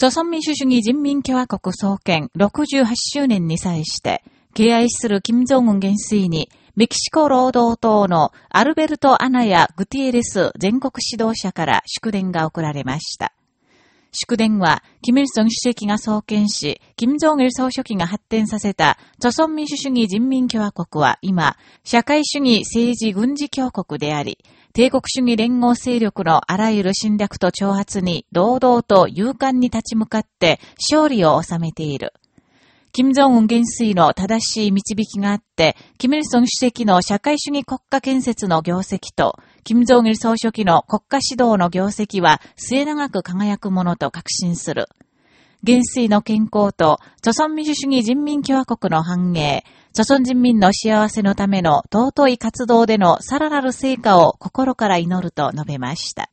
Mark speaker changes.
Speaker 1: 朝鮮民主主義人民共和国創建68周年に際して、敬愛する金正恩元帥に、メキシコ労働党のアルベルト・アナやグティエレス全国指導者から祝電が送られました。祝電は、キム・イルソン主席が創建し、金正恩総書記が発展させた、朝鮮民主主義人民共和国は今、社会主義政治軍事強国であり、帝国主義連合勢力のあらゆる侵略と挑発に堂々と勇敢に立ち向かって勝利を収めている。金正恩元帥の正しい導きがあって、キム・イルソン主席の社会主義国家建設の業績と、金正義総書記の国家指導の業績は末永く輝くものと確信する。元帥の健康と、著存民主主義人民共和国の繁栄、著存人民の幸せのための尊い活動でのさらなる成果を心から祈ると述べました。